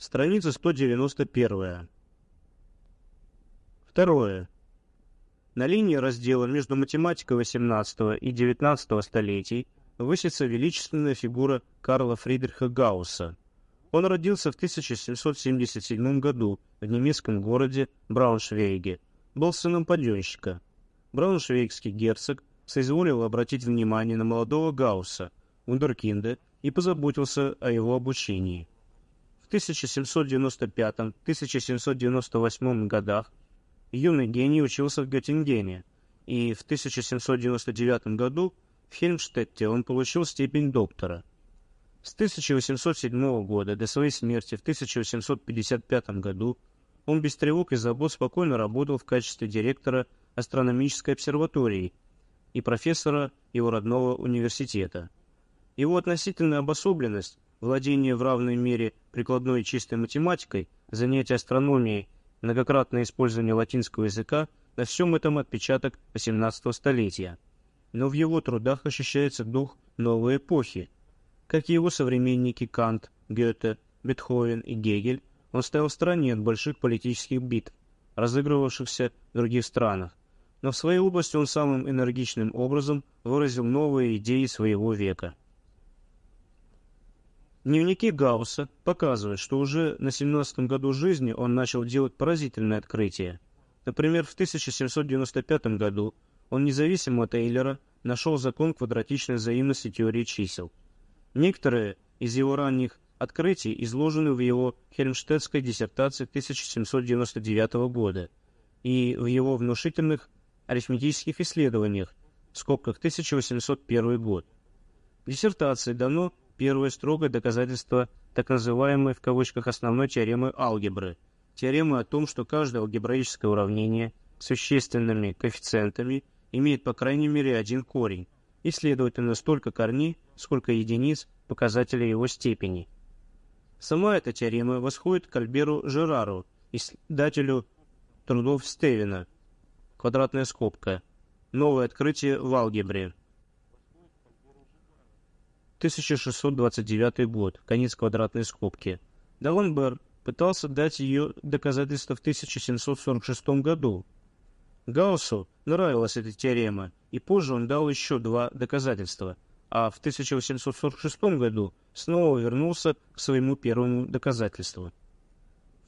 Страница 191. Второе. На линии раздела между математикой XVIII и XIX столетий высится величественная фигура Карла Фридриха Гаусса. Он родился в 1777 году в немецком городе Брауншвейге, был сыном паденщика. Брауншвейгский герцог соизволил обратить внимание на молодого Гаусса, Ундеркинда, и позаботился о его обучении. В 1795-1798 годах юный гений учился в Göttingen, и в 1799 году в Хельмштетте он получил степень доктора. С 1807 года до своей смерти в 1855 году он без тревог и забот спокойно работал в качестве директора астрономической обсерватории и профессора его родного университета. Его относительная обособленность, владение в равной мере прикладной и чистой математикой, занятие астрономией, многократное использование латинского языка – на всем этом отпечаток XVIII столетия. Но в его трудах ощущается дух новой эпохи. Как и его современники Кант, Гёте, Бетховен и Гегель, он стоял в стороне от больших политических битв, разыгрывавшихся в других странах, но в своей области он самым энергичным образом выразил новые идеи своего века. Дневники Гаусса показывают, что уже на 17 году жизни он начал делать поразительные открытия. Например, в 1795 году он независимо от Эйлера нашел закон квадратичной взаимности теории чисел. Некоторые из его ранних открытий изложены в его хельмштедтской диссертации 1799 года и в его внушительных арифметических исследованиях, в скобках 1801 год. В диссертации дано первое строгое доказательство так называемой в кавычках основной теоремы алгебры, теоремы о том, что каждое алгебраическое уравнение с существенными коэффициентами имеет по крайней мере один корень, и, следовательно, столько корней, сколько единиц показателей его степени. Сама эта теорема восходит к Альберу Жерару, издателю трудов Стевена, квадратная скобка, новое открытие в алгебре. 1629 год, конец квадратной скобки. Даленбер пытался дать ее доказательство в 1746 году. Гауссу нравилась эта теорема, и позже он дал еще два доказательства, а в 1846 году снова вернулся к своему первому доказательству.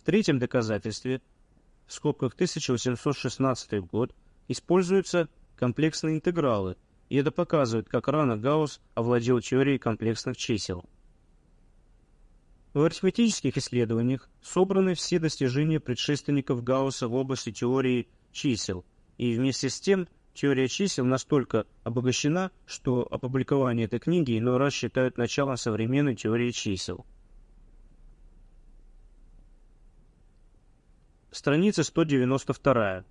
В третьем доказательстве, в скобках 1816 год, используются комплексные интегралы, и это показывает, как рано Гаусс овладел теорией комплексных чисел. В арифметических исследованиях собраны все достижения предшественников Гаусса в области теории чисел, и вместе с тем теория чисел настолько обогащена, что опубликование этой книги иной раз считают началом современной теории чисел. Страница 192.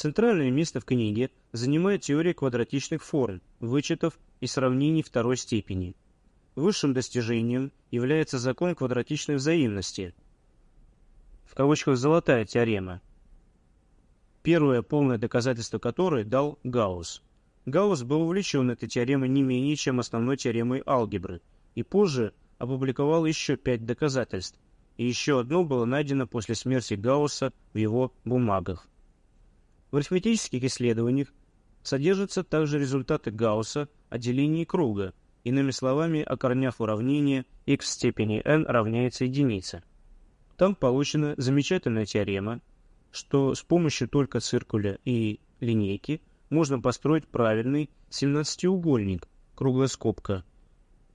Центральное место в книге занимает теория квадратичных форм, вычетов и сравнений второй степени. Высшим достижением является закон квадратичной взаимности, в кавычках «золотая теорема», первое полное доказательство которой дал Гаусс. Гаусс был увлечен этой теоремой не менее, чем основной теоремой алгебры, и позже опубликовал еще пять доказательств, и еще одно было найдено после смерти Гаусса в его бумагах. В арифметических исследованиях содержатся также результаты Гаусса о делении круга, иными словами, о корнях уравнения x в степени n равняется единице. Там получена замечательная теорема, что с помощью только циркуля и линейки можно построить правильный 17-угольник, круглая.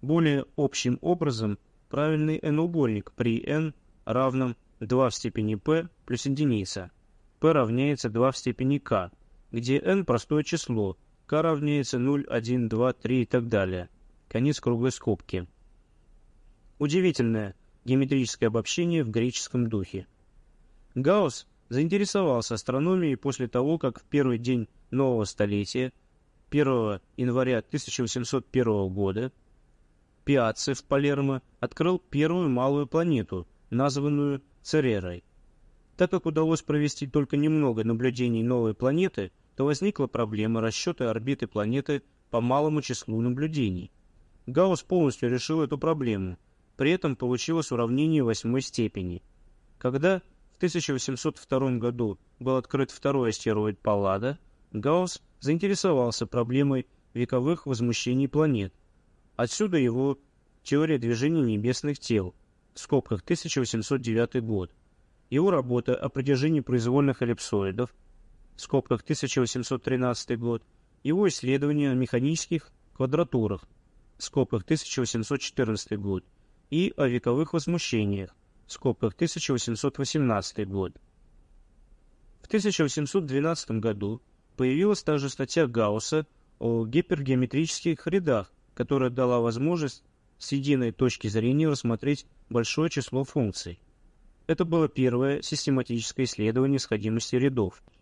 Более общим образом, правильный n-угольник при n равном 2 в степени p плюс единица. P равняется 2 в степени k, где n простое число, k равняется 0, 1, 2, 3 и так далее. Конец круглой скобки. Удивительное геометрическое обобщение в греческом духе. Гаусс заинтересовался астрономией после того, как в первый день нового столетия, 1 января 1801 года, Пиацци в Палермо открыл первую малую планету, названную Церерой. Так как удалось провести только немного наблюдений новой планеты, то возникла проблема расчета орбиты планеты по малому числу наблюдений. Гаусс полностью решил эту проблему, при этом получилось уравнение восьмой степени. Когда в 1802 году был открыт второй астероид Паллада, Гаусс заинтересовался проблемой вековых возмущений планет. Отсюда его теория движения небесных тел, в скобках 1809 год. Его работа о протяжении произвольных эллипсоидов, в скобках 1813 год, его исследования о механических квадратурах, в скобках 1814 год, и о вековых возмущениях, в скобках 1818 год. В 1812 году появилась также статья Гаусса о гипергеометрических рядах, которая дала возможность с единой точки зрения рассмотреть большое число функций. Это было первое систематическое исследование сходимости рядов –